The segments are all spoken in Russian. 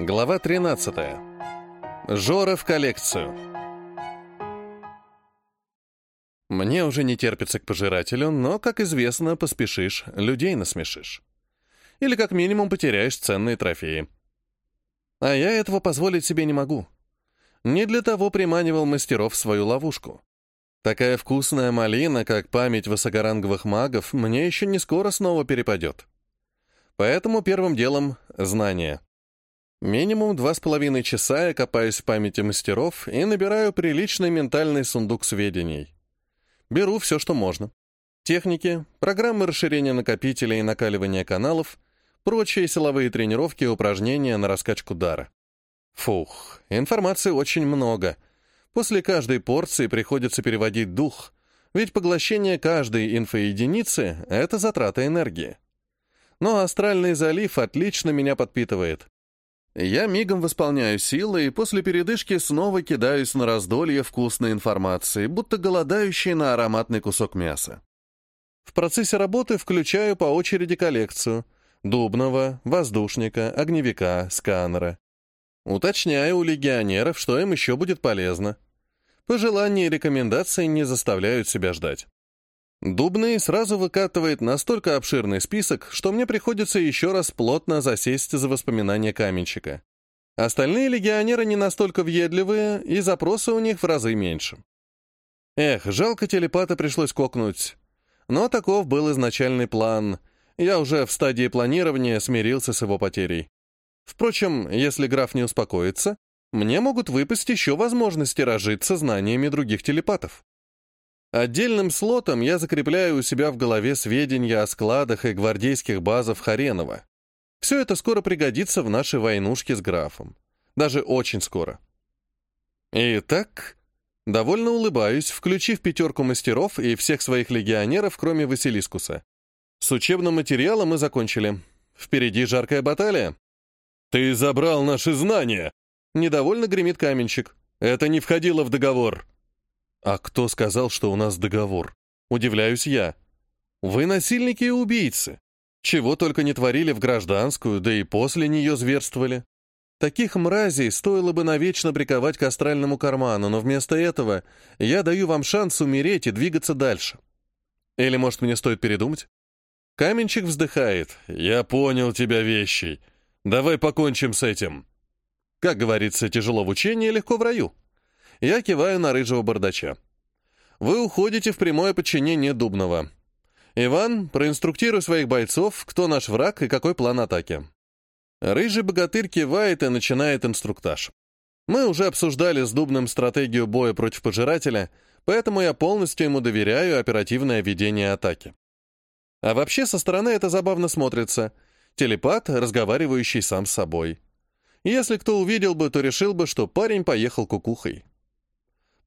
Глава 13. Жора в коллекцию. Мне уже не терпится к пожирателю, но, как известно, поспешишь, людей насмешишь. Или как минимум потеряешь ценные трофеи. А я этого позволить себе не могу. Не для того приманивал мастеров в свою ловушку. Такая вкусная малина, как память высокоранговых магов, мне еще не скоро снова перепадет. Поэтому первым делом — знания. Минимум два с половиной часа я копаюсь в памяти мастеров и набираю приличный ментальный сундук сведений. Беру все, что можно. Техники, программы расширения накопителей и накаливания каналов, прочие силовые тренировки и упражнения на раскачку дара. Фух, информации очень много. После каждой порции приходится переводить дух, ведь поглощение каждой инфоединицы — это затрата энергии. Но астральный залив отлично меня подпитывает. Я мигом восполняю силы и после передышки снова кидаюсь на раздолье вкусной информации, будто голодающий на ароматный кусок мяса. В процессе работы включаю по очереди коллекцию — дубного, воздушника, огневика, сканера. Уточняю у легионеров, что им еще будет полезно. Пожелания и рекомендации не заставляют себя ждать. Дубный сразу выкатывает настолько обширный список, что мне приходится еще раз плотно засесть за воспоминания каменщика. Остальные легионеры не настолько въедливые, и запросы у них в разы меньше. Эх, жалко телепата пришлось кокнуть. Но таков был изначальный план. Я уже в стадии планирования смирился с его потерей. Впрочем, если граф не успокоится, мне могут выпасть еще возможности разжиться знаниями других телепатов. Отдельным слотом я закрепляю у себя в голове сведения о складах и гвардейских базах Харенова. Все это скоро пригодится в нашей войнушке с графом. Даже очень скоро. Итак, довольно улыбаюсь, включив пятерку мастеров и всех своих легионеров, кроме Василискуса. С учебным материалом мы закончили. Впереди жаркая баталия. «Ты забрал наши знания!» Недовольно гремит каменщик. «Это не входило в договор!» «А кто сказал, что у нас договор?» Удивляюсь я. «Вы насильники и убийцы. Чего только не творили в гражданскую, да и после нее зверствовали. Таких мразей стоило бы навечно приковать к астральному карману, но вместо этого я даю вам шанс умереть и двигаться дальше. Или, может, мне стоит передумать?» Каменщик вздыхает. «Я понял тебя, вещей. Давай покончим с этим». Как говорится, тяжело в учении, легко в раю. Я киваю на рыжего бардача. Вы уходите в прямое подчинение Дубного. Иван, проинструктируй своих бойцов, кто наш враг и какой план атаки. Рыжий богатырь кивает и начинает инструктаж. Мы уже обсуждали с Дубным стратегию боя против пожирателя, поэтому я полностью ему доверяю оперативное ведение атаки. А вообще со стороны это забавно смотрится. Телепат, разговаривающий сам с собой. Если кто увидел бы, то решил бы, что парень поехал кукухой.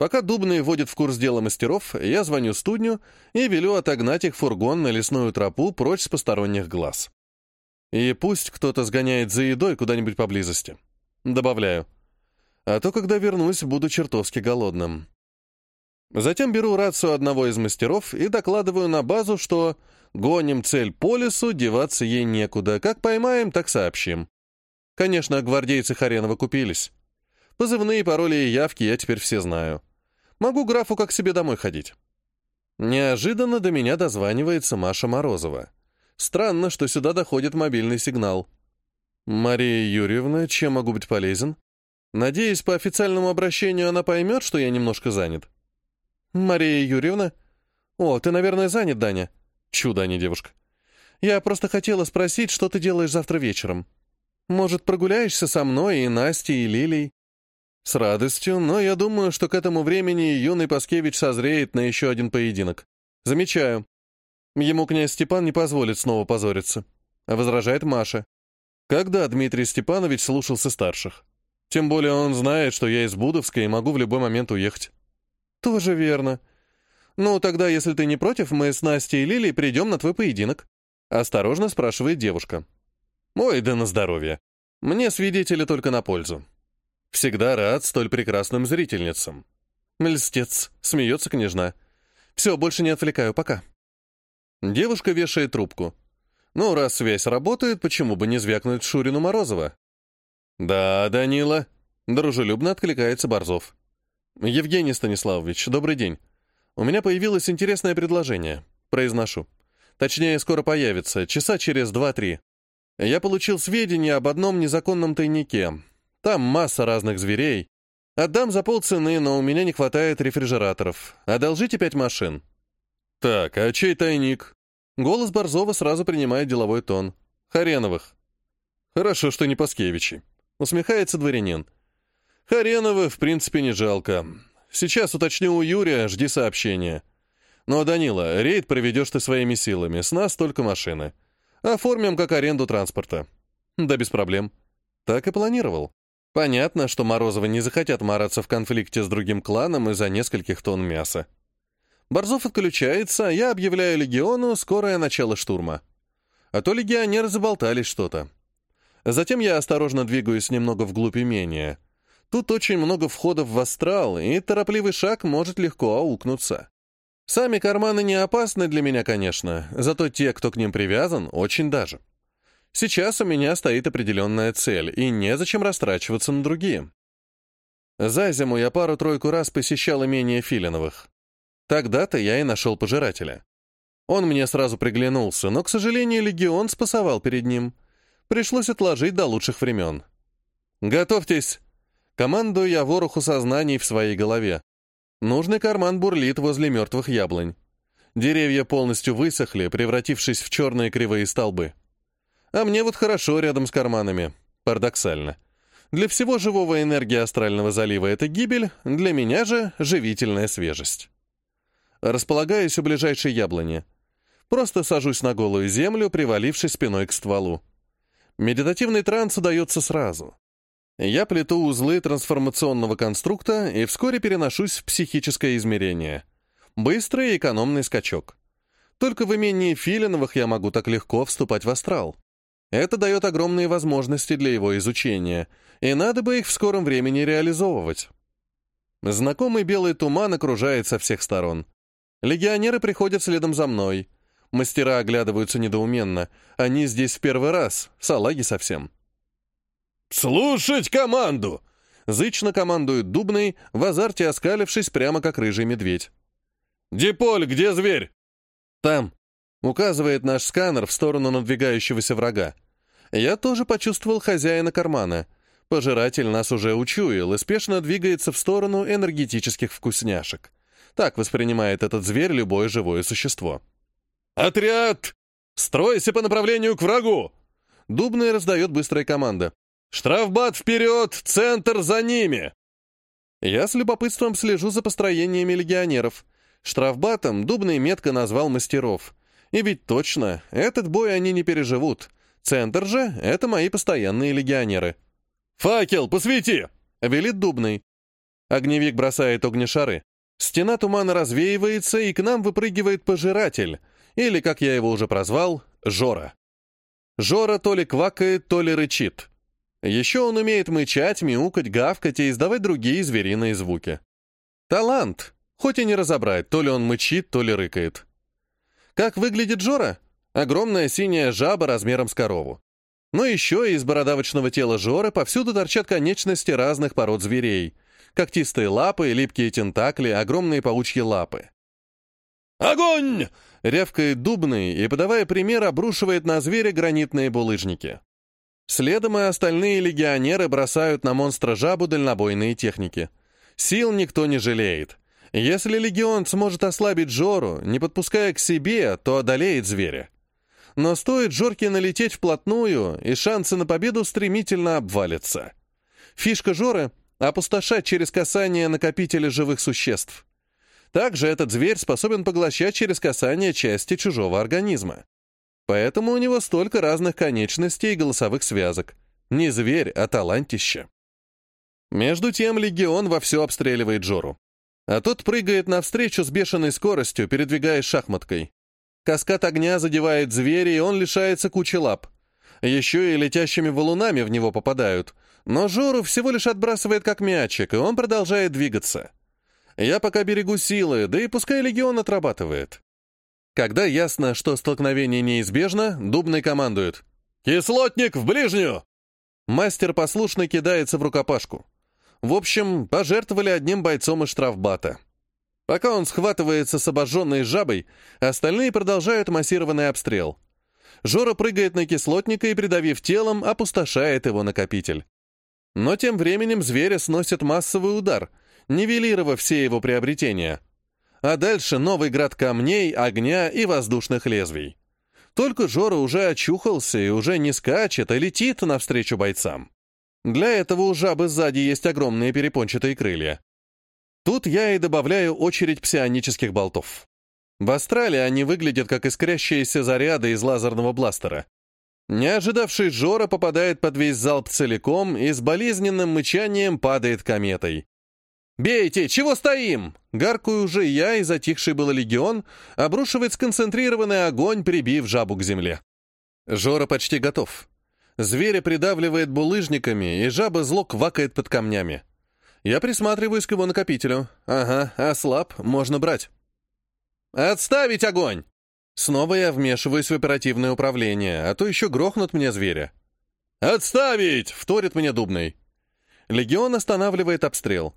Пока Дубный вводит в курс дела мастеров, я звоню студню и велю отогнать их фургон на лесную тропу прочь с посторонних глаз. И пусть кто-то сгоняет за едой куда-нибудь поблизости. Добавляю. А то, когда вернусь, буду чертовски голодным. Затем беру рацию одного из мастеров и докладываю на базу, что гоним цель по лесу, деваться ей некуда. Как поймаем, так сообщим. Конечно, гвардейцы Харенова купились. Позывные пароли и явки я теперь все знаю. Могу графу как себе домой ходить. Неожиданно до меня дозванивается Маша Морозова. Странно, что сюда доходит мобильный сигнал. «Мария Юрьевна, чем могу быть полезен?» «Надеюсь, по официальному обращению она поймет, что я немножко занят». «Мария Юрьевна?» «О, ты, наверное, занят, Даня?» «Чудо, а не девушка». «Я просто хотела спросить, что ты делаешь завтра вечером. Может, прогуляешься со мной и Настей, и Лилией?» С радостью, но я думаю, что к этому времени юный Паскевич созреет на еще один поединок. Замечаю. Ему князь Степан не позволит снова позориться. Возражает Маша. Когда Дмитрий Степанович слушался старших? Тем более он знает, что я из Будовска и могу в любой момент уехать. Тоже верно. Ну, тогда, если ты не против, мы с Настей и Лилией придем на твой поединок. Осторожно спрашивает девушка. Ой, да на здоровье. Мне свидетели только на пользу. Всегда рад столь прекрасным зрительницам. Льстец, смеется княжна. Все, больше не отвлекаю, пока. Девушка вешает трубку. Ну, раз связь работает, почему бы не звякнуть Шурину Морозова? «Да, Данила», — дружелюбно откликается Борзов. «Евгений Станиславович, добрый день. У меня появилось интересное предложение. Произношу. Точнее, скоро появится, часа через два-три. Я получил сведения об одном незаконном тайнике. Там масса разных зверей. Отдам за полцены, но у меня не хватает рефрижераторов. Одолжите пять машин». «Так, а чей тайник?» Голос Борзова сразу принимает деловой тон. «Хареновых». «Хорошо, что не Паскевичи». Усмехается дворянин. Хареновы, в принципе, не жалко. Сейчас уточню у Юрия, жди сообщения. Ну а, Данила, рейд проведешь ты своими силами, с нас только машины. Оформим как аренду транспорта. Да без проблем. Так и планировал. Понятно, что Морозовы не захотят мараться в конфликте с другим кланом из-за нескольких тонн мяса. Борзов отключается, я объявляю легиону скорое начало штурма. А то легионеры заболтались что-то. Затем я осторожно двигаюсь немного вглубь имения. Тут очень много входов в астрал, и торопливый шаг может легко аукнуться. Сами карманы не опасны для меня, конечно, зато те, кто к ним привязан, очень даже. Сейчас у меня стоит определенная цель, и незачем растрачиваться на другие. За зиму я пару-тройку раз посещал имение Филиновых. Тогда-то я и нашел пожирателя. Он мне сразу приглянулся, но, к сожалению, легион спасовал перед ним — Пришлось отложить до лучших времен. «Готовьтесь!» Командую я вороху сознаний в своей голове. Нужный карман бурлит возле мертвых яблонь. Деревья полностью высохли, превратившись в черные кривые столбы. А мне вот хорошо рядом с карманами. Парадоксально. Для всего живого энергия астрального залива — это гибель, для меня же — живительная свежесть. Располагаюсь у ближайшей яблони. Просто сажусь на голую землю, привалившись спиной к стволу. Медитативный транс удается сразу. Я плету узлы трансформационного конструкта и вскоре переношусь в психическое измерение. Быстрый и экономный скачок. Только в имении Филиновых я могу так легко вступать в астрал. Это дает огромные возможности для его изучения, и надо бы их в скором времени реализовывать. Знакомый белый туман окружает со всех сторон. Легионеры приходят следом за мной — Мастера оглядываются недоуменно. Они здесь в первый раз, салаги совсем. «Слушать команду!» Зычно командует Дубный, в азарте оскалившись прямо как рыжий медведь. «Диполь, где зверь?» «Там», — указывает наш сканер в сторону надвигающегося врага. Я тоже почувствовал хозяина кармана. Пожиратель нас уже учуял и спешно двигается в сторону энергетических вкусняшек. Так воспринимает этот зверь любое живое существо. «Отряд! Стройся по направлению к врагу!» Дубный раздает быстрая команда. «Штрафбат вперед! Центр за ними!» Я с любопытством слежу за построениями легионеров. Штрафбатом Дубный метко назвал мастеров. И ведь точно, этот бой они не переживут. Центр же — это мои постоянные легионеры. «Факел, посвети!» — велит Дубный. Огневик бросает огнешары. Стена тумана развеивается, и к нам выпрыгивает пожиратель, или, как я его уже прозвал, Жора. Жора то ли квакает, то ли рычит. Еще он умеет мычать, мяукать, гавкать и издавать другие звериные звуки. Талант, хоть и не разобрать, то ли он мычит, то ли рыкает. Как выглядит Жора? Огромная синяя жаба размером с корову. Но еще из бородавочного тела Жоры повсюду торчат конечности разных пород зверей. Когтистые лапы, липкие тентакли, огромные паучьи лапы. «Огонь!» — рявкает дубный и, подавая пример, обрушивает на зверя гранитные булыжники. Следом и остальные легионеры бросают на монстра жабу дальнобойные техники. Сил никто не жалеет. Если легион сможет ослабить Жору, не подпуская к себе, то одолеет зверя. Но стоит Жорке налететь вплотную, и шансы на победу стремительно обвалятся. Фишка Жоры — опустошать через касание накопителя живых существ. Также этот зверь способен поглощать через касание части чужого организма. Поэтому у него столько разных конечностей и голосовых связок. Не зверь, а талантище. Между тем легион вовсю обстреливает Джору. А тот прыгает навстречу с бешеной скоростью, передвигаясь шахматкой. Каскад огня задевает зверя, и он лишается кучи лап. Еще и летящими валунами в него попадают. Но Жору всего лишь отбрасывает как мячик, и он продолжает двигаться. Я пока берегу силы, да и пускай легион отрабатывает. Когда ясно, что столкновение неизбежно, Дубный командует. «Кислотник в ближнюю!» Мастер послушно кидается в рукопашку. В общем, пожертвовали одним бойцом из штрафбата. Пока он схватывается с обожженной жабой, остальные продолжают массированный обстрел. Жора прыгает на кислотника и, придавив телом, опустошает его накопитель. Но тем временем зверя сносит массовый удар, нивелировав все его приобретения. А дальше новый град камней, огня и воздушных лезвий. Только Жора уже очухался и уже не скачет, а летит навстречу бойцам. Для этого у жабы сзади есть огромные перепончатые крылья. Тут я и добавляю очередь псионических болтов. В астрале они выглядят как искрящиеся заряды из лазерного бластера. Не ожидавший Жора попадает под весь залп целиком и с болезненным мычанием падает кометой. «Бейте! Чего стоим?» Гаркую уже я, и затихший был легион, обрушивает сконцентрированный огонь, прибив жабу к земле. Жора почти готов. Зверя придавливает булыжниками, и жаба зло квакает под камнями. Я присматриваюсь к его накопителю. Ага, ослаб, можно брать. «Отставить огонь!» Снова я вмешиваюсь в оперативное управление, а то еще грохнут мне зверя. «Отставить!» — вторит мне Дубный. Легион останавливает обстрел.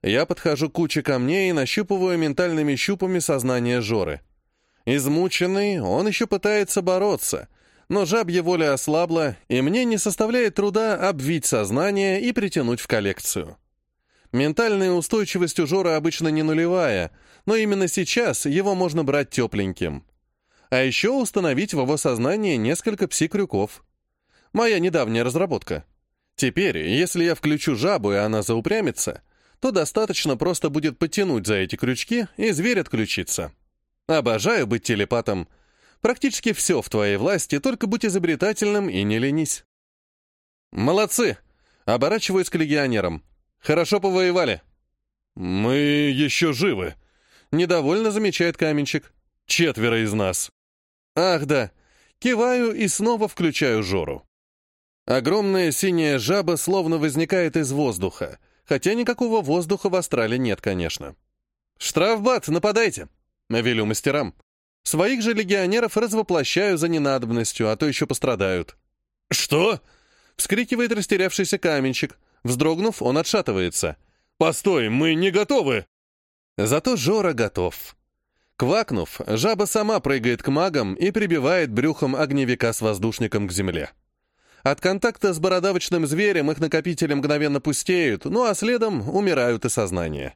Я подхожу к куче камней и нащупываю ментальными щупами сознание Жоры. Измученный, он еще пытается бороться, но жабья воля ослабла, и мне не составляет труда обвить сознание и притянуть в коллекцию. Ментальная устойчивость у Жора обычно не нулевая, но именно сейчас его можно брать тепленьким. А еще установить в его сознании несколько пси-крюков. Моя недавняя разработка. Теперь, если я включу жабу, и она заупрямится, то достаточно просто будет потянуть за эти крючки, и зверь отключится. Обожаю быть телепатом. Практически все в твоей власти, только будь изобретательным и не ленись. Молодцы! Оборачиваюсь к легионерам. Хорошо повоевали. Мы еще живы. Недовольно замечает каменщик. Четверо из нас. Ах да. Киваю и снова включаю Жору. Огромная синяя жаба словно возникает из воздуха, хотя никакого воздуха в Астрале нет, конечно. «Штрафбат, нападайте!» — велю мастерам. Своих же легионеров развоплощаю за ненадобностью, а то еще пострадают. «Что?» — вскрикивает растерявшийся каменщик. Вздрогнув, он отшатывается. «Постой, мы не готовы!» Зато Жора готов. Квакнув, жаба сама прыгает к магам и прибивает брюхом огневика с воздушником к земле. От контакта с бородавочным зверем их накопители мгновенно пустеют, ну а следом умирают и сознание.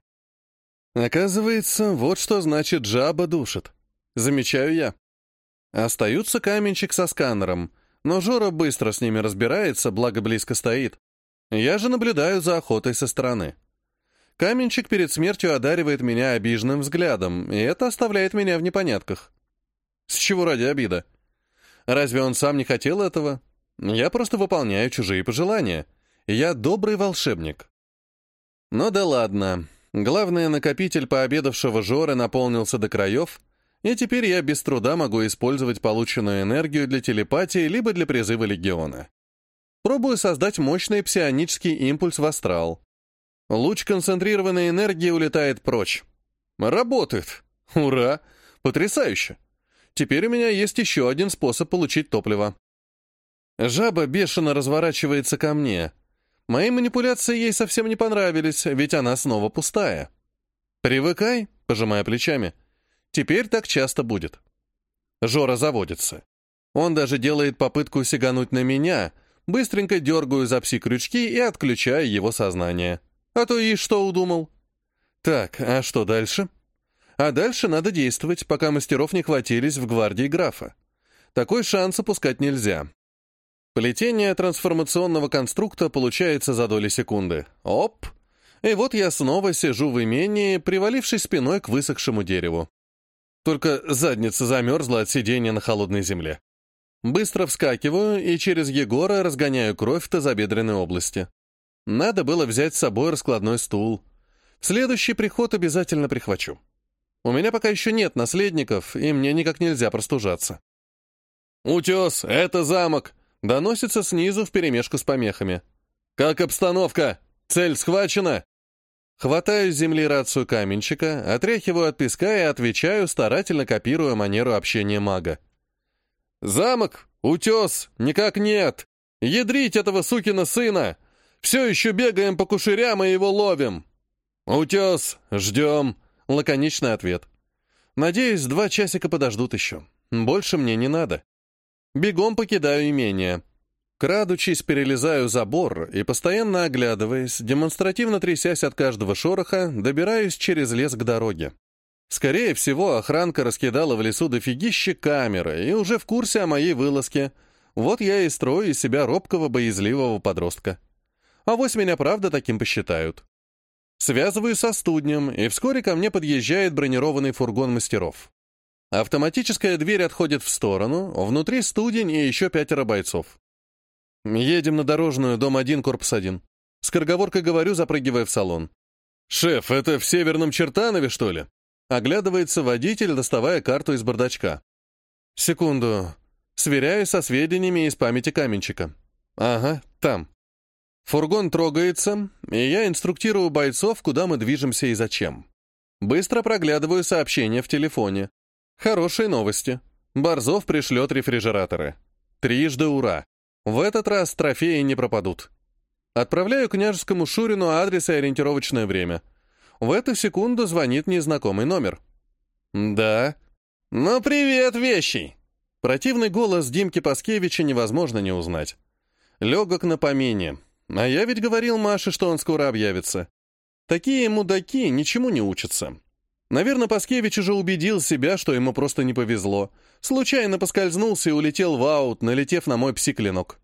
Оказывается, вот что значит «жаба душит». Замечаю я. Остаются каменщик со сканером, но Жора быстро с ними разбирается, благо близко стоит. Я же наблюдаю за охотой со стороны. Каменщик перед смертью одаривает меня обиженным взглядом, и это оставляет меня в непонятках. С чего ради обида? Разве он сам не хотел этого? Я просто выполняю чужие пожелания. Я добрый волшебник. Ну да ладно. Главное, накопитель пообедавшего Жоры наполнился до краев, и теперь я без труда могу использовать полученную энергию для телепатии либо для призыва легиона. Пробую создать мощный псионический импульс в астрал. Луч концентрированной энергии улетает прочь. Работает. Ура! Потрясающе! Теперь у меня есть еще один способ получить топливо. Жаба бешено разворачивается ко мне. Мои манипуляции ей совсем не понравились, ведь она снова пустая. «Привыкай», — пожимая плечами. «Теперь так часто будет». Жора заводится. Он даже делает попытку сигануть на меня, быстренько дергаю за пси-крючки и отключаю его сознание. А то и что удумал? Так, а что дальше? А дальше надо действовать, пока мастеров не хватились в гвардии графа. Такой шанс упускать нельзя. Плетение трансформационного конструкта получается за доли секунды. Оп! И вот я снова сижу в имении, привалившись спиной к высохшему дереву. Только задница замерзла от сидения на холодной земле. Быстро вскакиваю и через Егора разгоняю кровь в тазобедренной области. Надо было взять с собой раскладной стул. В следующий приход обязательно прихвачу. У меня пока еще нет наследников, и мне никак нельзя простужаться. «Утес, это замок!» Доносится снизу вперемешку с помехами. «Как обстановка? Цель схвачена?» Хватаю с земли рацию каменщика, отряхиваю от песка и отвечаю, старательно копируя манеру общения мага. «Замок! Утес! Никак нет! Ядрить этого сукина сына! Все еще бегаем по кушерям и его ловим!» «Утес, ждем!» — лаконичный ответ. «Надеюсь, два часика подождут еще. Больше мне не надо. Бегом покидаю имение. Крадучись, перелезаю забор и, постоянно оглядываясь, демонстративно трясясь от каждого шороха, добираюсь через лес к дороге. Скорее всего, охранка раскидала в лесу дофигище камеры и уже в курсе о моей вылазке. Вот я и строю из себя робкого, боязливого подростка. А вось меня правда таким посчитают. Связываю со студнем, и вскоре ко мне подъезжает бронированный фургон мастеров. Автоматическая дверь отходит в сторону, внутри студень и еще пятеро бойцов. Едем на дорожную, дом 1, корпус 1. Скороговоркой говорю, запрыгивая в салон. «Шеф, это в Северном Чертанове, что ли?» Оглядывается водитель, доставая карту из бардачка. «Секунду. Сверяю со сведениями из памяти каменщика. Ага, там». Фургон трогается, и я инструктирую бойцов, куда мы движемся и зачем. Быстро проглядываю сообщения в телефоне. Хорошие новости. Борзов пришлет рефрижераторы. Трижды ура. В этот раз трофеи не пропадут. Отправляю княжескому Шурину адрес и ориентировочное время. В эту секунду звонит незнакомый номер. «Да». «Ну, привет, вещий!» Противный голос Димки Паскевича невозможно не узнать. Легок на помине. А я ведь говорил Маше, что он скоро объявится. Такие мудаки ничему не учатся. Наверное, Паскевич уже убедил себя, что ему просто не повезло. Случайно поскользнулся и улетел в аут, налетев на мой псиклинок.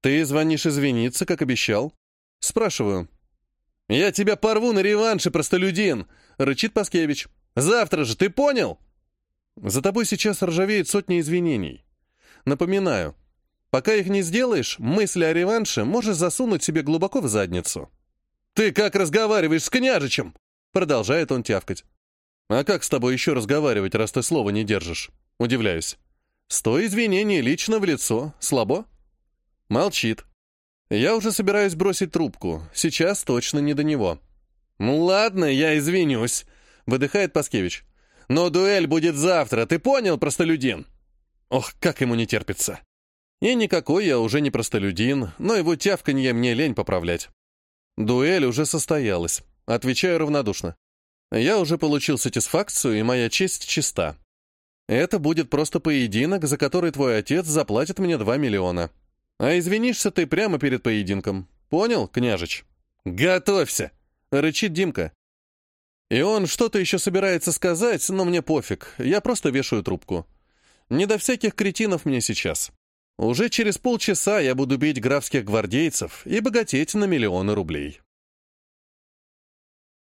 «Ты звонишь извиниться, как обещал?» Спрашиваю. «Я тебя порву на реванше, простолюдин!» — рычит Паскевич. «Завтра же, ты понял?» «За тобой сейчас ржавеет сотни извинений. Напоминаю, пока их не сделаешь, мысли о реванше можешь засунуть себе глубоко в задницу». «Ты как разговариваешь с княжичем?» Продолжает он тявкать. «А как с тобой еще разговаривать, раз ты слова не держишь?» Удивляюсь. «Сто извинений лично в лицо. Слабо?» Молчит. Я уже собираюсь бросить трубку. Сейчас точно не до него. «Ну ладно, я извинюсь», — выдыхает Паскевич. «Но дуэль будет завтра, ты понял, простолюдин?» Ох, как ему не терпится. И никакой я уже не простолюдин, но его тявканье мне лень поправлять. Дуэль уже состоялась. Отвечаю равнодушно. Я уже получил сатисфакцию, и моя честь чиста. Это будет просто поединок, за который твой отец заплатит мне 2 миллиона. А извинишься ты прямо перед поединком. Понял, княжич? Готовься! Рычит Димка. И он что-то еще собирается сказать, но мне пофиг. Я просто вешаю трубку. Не до всяких кретинов мне сейчас. Уже через полчаса я буду бить графских гвардейцев и богатеть на миллионы рублей.